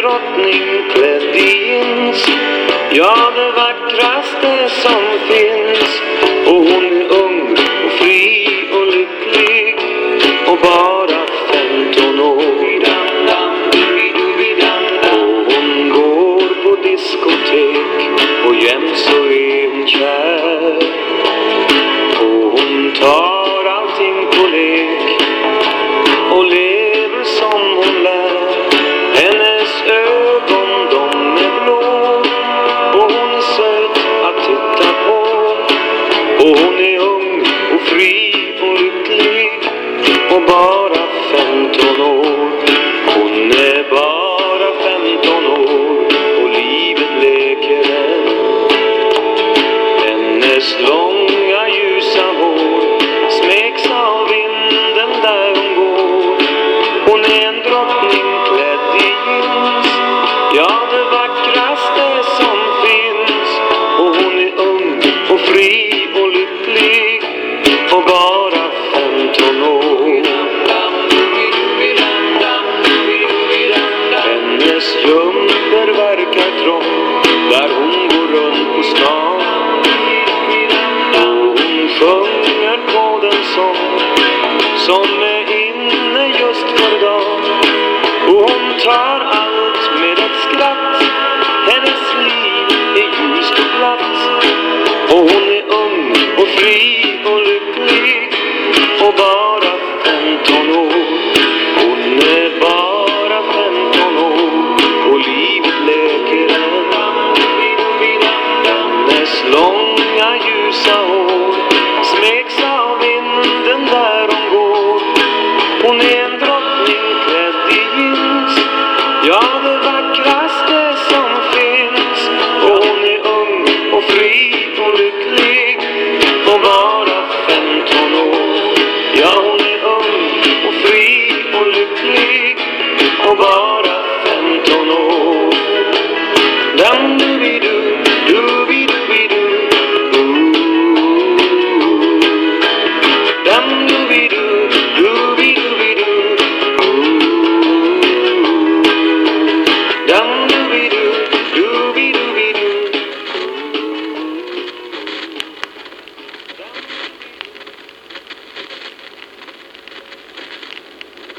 drottning klädd i jeans. Ja, det vackraste som finns. Och hon är ung och fri och lycklig och bara 15 år. Och hon går på diskotek och jämt så är hon kär. Och hon tar allting på lek Och hon är ung och fri och lycklig och bara 15 år. Hon är bara 15 år och livet leker än. Hennes långa ljusa hår smeks av vinden där hon går. Hon är en drottning klädd i jeans, ja det var och bara 15 år. Hennes jumper verkar trång där hon går runt på stan. Och hon sjunger på den sång som är inne just för dagen. Och hon tar alla fri och lycklig och bara 15 år. Hon är bara 15 år och livet leker än. Hennes långa ljusa hår smeks av vinden där hon går. Hon är nobody.